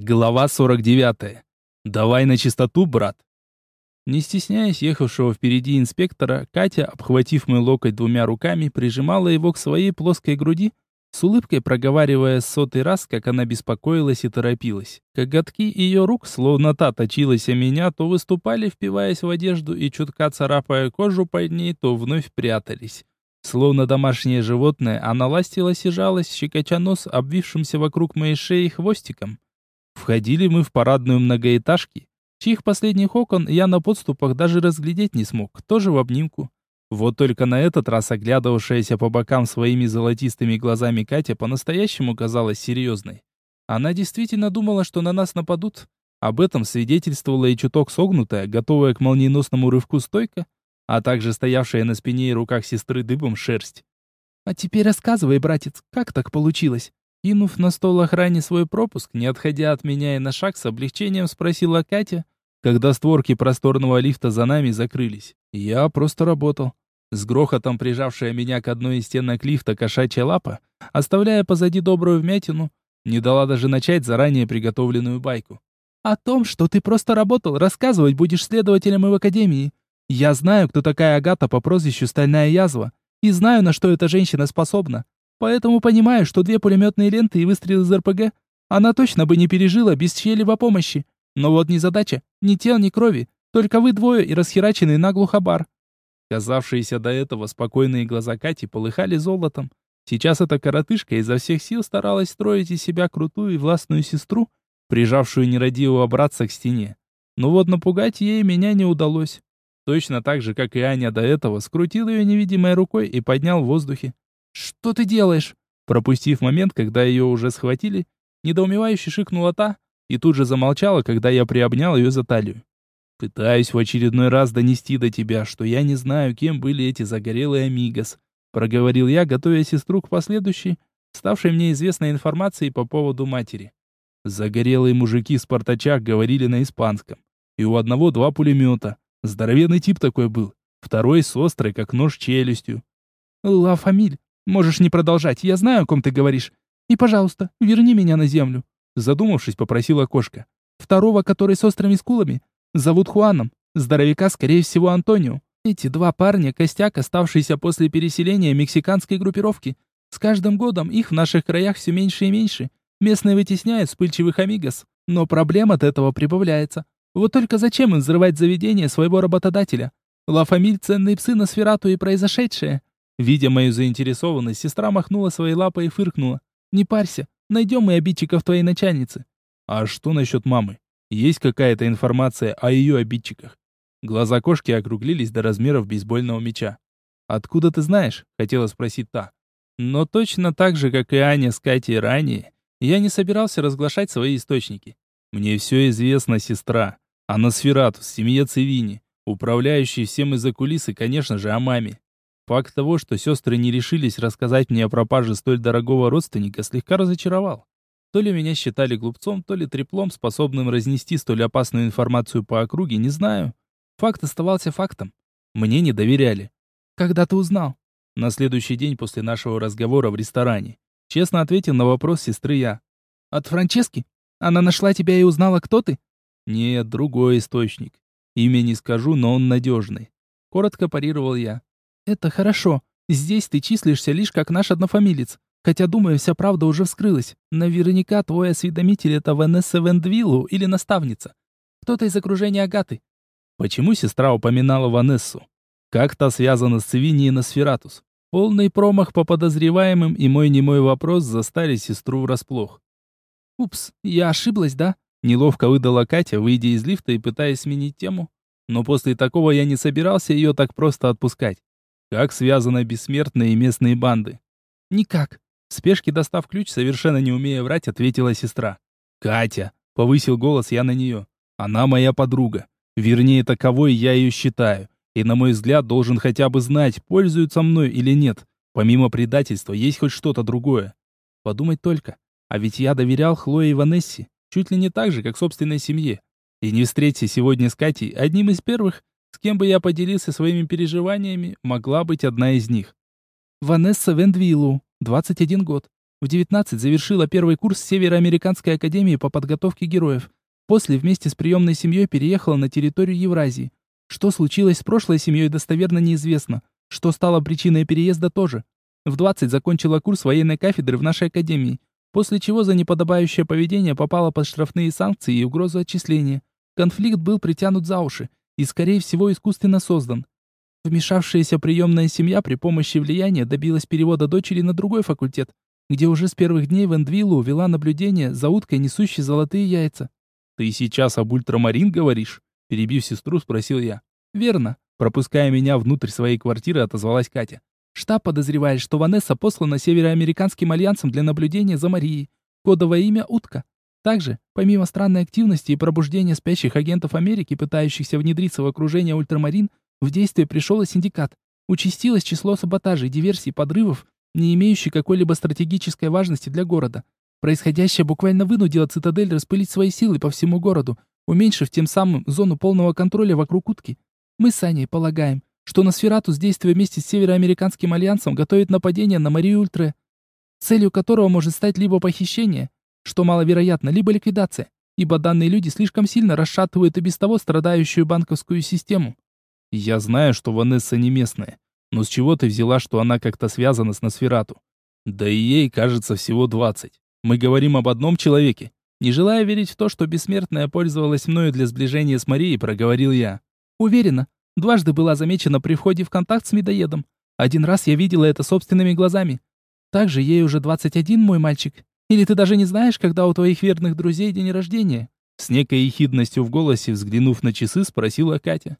Глава 49. Давай на чистоту, брат. Не стесняясь ехавшего впереди инспектора, Катя, обхватив мой локоть двумя руками, прижимала его к своей плоской груди, с улыбкой проговаривая сотый раз, как она беспокоилась и торопилась. Коготки ее рук, словно та точилась о меня, то выступали, впиваясь в одежду и чутка царапая кожу под ней, то вновь прятались. Словно домашнее животное, она ластилась и жалась, щекоча нос, обвившимся вокруг моей шеи хвостиком. Входили мы в парадную многоэтажки, чьих последних окон я на подступах даже разглядеть не смог, тоже в обнимку. Вот только на этот раз оглядывавшаяся по бокам своими золотистыми глазами Катя по-настоящему казалась серьезной. Она действительно думала, что на нас нападут. Об этом свидетельствовала и чуток согнутая, готовая к молниеносному рывку стойка, а также стоявшая на спине и руках сестры дыбом шерсть. «А теперь рассказывай, братец, как так получилось? Кинув на стол охране свой пропуск, не отходя от меня и на шаг, с облегчением спросила Катя, когда створки просторного лифта за нами закрылись. Я просто работал. С грохотом прижавшая меня к одной из стенок лифта кошачья лапа, оставляя позади добрую вмятину, не дала даже начать заранее приготовленную байку. «О том, что ты просто работал, рассказывать будешь следователем и в академии. Я знаю, кто такая Агата по прозвищу Стальная Язва, и знаю, на что эта женщина способна. Поэтому понимаю, что две пулеметные ленты и выстрел из РПГ она точно бы не пережила без чьей-либо помощи. Но вот не задача, ни тел, ни крови, только вы двое и расхераченный наглухо бар. Казавшиеся до этого спокойные глаза Кати полыхали золотом. Сейчас эта коротышка изо всех сил старалась строить из себя крутую и властную сестру, прижавшую нерадивого братца к стене. Но вот напугать ей меня не удалось. Точно так же, как и Аня до этого, скрутил ее невидимой рукой и поднял в воздухе. «Что ты делаешь?» Пропустив момент, когда ее уже схватили, недоумевающе шикнула та и тут же замолчала, когда я приобнял ее за талию. «Пытаюсь в очередной раз донести до тебя, что я не знаю, кем были эти загорелые амигос», проговорил я, готовя сестру к последующей, ставшей мне известной информации по поводу матери. Загорелые мужики в спартачах говорили на испанском. И у одного два пулемета. Здоровенный тип такой был. Второй с острой, как нож, челюстью. «Ла Фамиль, Можешь не продолжать, я знаю, о ком ты говоришь. И, пожалуйста, верни меня на землю. Задумавшись, попросила кошка. Второго, который с острыми скулами, зовут Хуаном. Здоровяка, скорее всего, Антонио. Эти два парня – костяк, оставшийся после переселения мексиканской группировки. С каждым годом их в наших краях все меньше и меньше. Местные вытесняют вспыльчивых амигос. Но проблем от этого прибавляется. Вот только зачем им взрывать заведение своего работодателя? Ла Фамиль – ценные псы на сферату и произошедшее. Видя мою заинтересованность, сестра махнула своей лапой и фыркнула. «Не парься, найдем мы обидчиков твоей начальницы». «А что насчет мамы? Есть какая-то информация о ее обидчиках?» Глаза кошки округлились до размеров бейсбольного мяча. «Откуда ты знаешь?» — хотела спросить та. Но точно так же, как и Аня с Катей ранее, я не собирался разглашать свои источники. Мне все известно, сестра. А Носфератус, семье Цивини, управляющий всем из-за кулисы, конечно же, о маме. Факт того, что сестры не решились рассказать мне о пропаже столь дорогого родственника, слегка разочаровал. То ли меня считали глупцом, то ли треплом, способным разнести столь опасную информацию по округе, не знаю. Факт оставался фактом. Мне не доверяли. «Когда ты узнал?» На следующий день после нашего разговора в ресторане. Честно ответил на вопрос сестры я. «От Франчески? Она нашла тебя и узнала, кто ты?» «Нет, другой источник. Имя не скажу, но он надежный». Коротко парировал я. «Это хорошо. Здесь ты числишься лишь как наш однофамилец. Хотя, думаю, вся правда уже вскрылась. Наверняка твой осведомитель — это Ванесса Вендвиллу или наставница. Кто-то из окружения Агаты». Почему сестра упоминала Ванессу? Как то связано с Цивини и Носфератус? Полный промах по подозреваемым и мой немой вопрос застали сестру врасплох. «Упс, я ошиблась, да?» Неловко выдала Катя, выйдя из лифта и пытаясь сменить тему. Но после такого я не собирался ее так просто отпускать. Как связаны бессмертные и местные банды? Никак. В спешке достав ключ, совершенно не умея врать, ответила сестра. Катя, повысил голос я на нее. Она моя подруга. Вернее, таковой я ее считаю. И, на мой взгляд, должен хотя бы знать, пользуются мной или нет. Помимо предательства, есть хоть что-то другое. Подумать только. А ведь я доверял Хлое и Ванессе. Чуть ли не так же, как собственной семье. И не встреться сегодня с Катей, одним из первых, с кем бы я поделился своими переживаниями, могла быть одна из них. Ванесса Вендвиллу, 21 год. В 19 завершила первый курс Североамериканской академии по подготовке героев. После вместе с приемной семьей переехала на территорию Евразии. Что случилось с прошлой семьей, достоверно неизвестно. Что стало причиной переезда тоже. В 20 закончила курс военной кафедры в нашей академии, после чего за неподобающее поведение попала под штрафные санкции и угрозу отчисления. Конфликт был притянут за уши и, скорее всего, искусственно создан. Вмешавшаяся приемная семья при помощи влияния добилась перевода дочери на другой факультет, где уже с первых дней в Эндвиллу вела наблюдение за уткой, несущей золотые яйца. «Ты сейчас об ультрамарин говоришь?» Перебив сестру, спросил я. «Верно». Пропуская меня внутрь своей квартиры, отозвалась Катя. Штаб подозревает, что Ванесса послана Североамериканским альянсом для наблюдения за Марией. Кодовое имя «Утка». Также, помимо странной активности и пробуждения спящих агентов Америки, пытающихся внедриться в окружение ультрамарин, в действие пришел и синдикат. Участилось число саботажей, диверсий, подрывов, не имеющих какой-либо стратегической важности для города. Происходящее буквально вынудило цитадель распылить свои силы по всему городу, уменьшив тем самым зону полного контроля вокруг утки. Мы с Аней полагаем, что Носфератус, действуя вместе с Североамериканским альянсом, готовит нападение на Марию Ультре, целью которого может стать либо похищение, что маловероятно, либо ликвидация, ибо данные люди слишком сильно расшатывают и без того страдающую банковскую систему. Я знаю, что Ванесса не местная, но с чего ты взяла, что она как-то связана с Носферату? Да и ей, кажется, всего двадцать. Мы говорим об одном человеке. Не желая верить в то, что бессмертная пользовалась мною для сближения с Марией, проговорил я. Уверена, дважды была замечена при входе в контакт с медоедом. Один раз я видела это собственными глазами. Также ей уже 21, мой мальчик. Или ты даже не знаешь, когда у твоих верных друзей день рождения?» С некой ехидностью в голосе, взглянув на часы, спросила Катя.